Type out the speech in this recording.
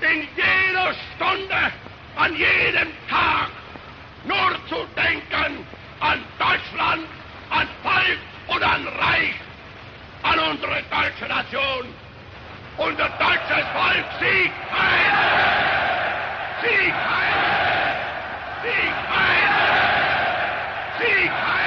in jeder Stunde, an jedem Tag nur zu denken an Deutschland, an Volk und an Reich, an unsere deutsche Nation. Unser deutsches Volk Sieg heil! Sieg heil! Sieg heil! Sieg heil!